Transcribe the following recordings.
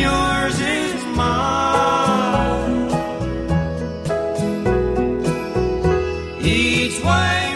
yours is mine. Each way.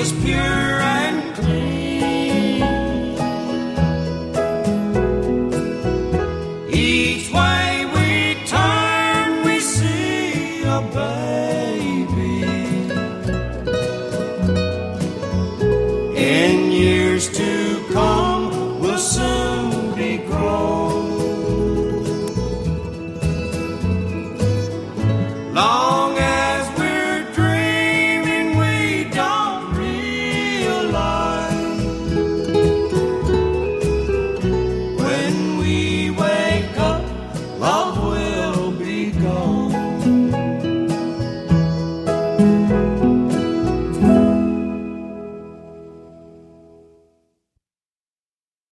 is pure and clean. Each way we turn, we see a baby. In years to come, we'll soon be grown. Long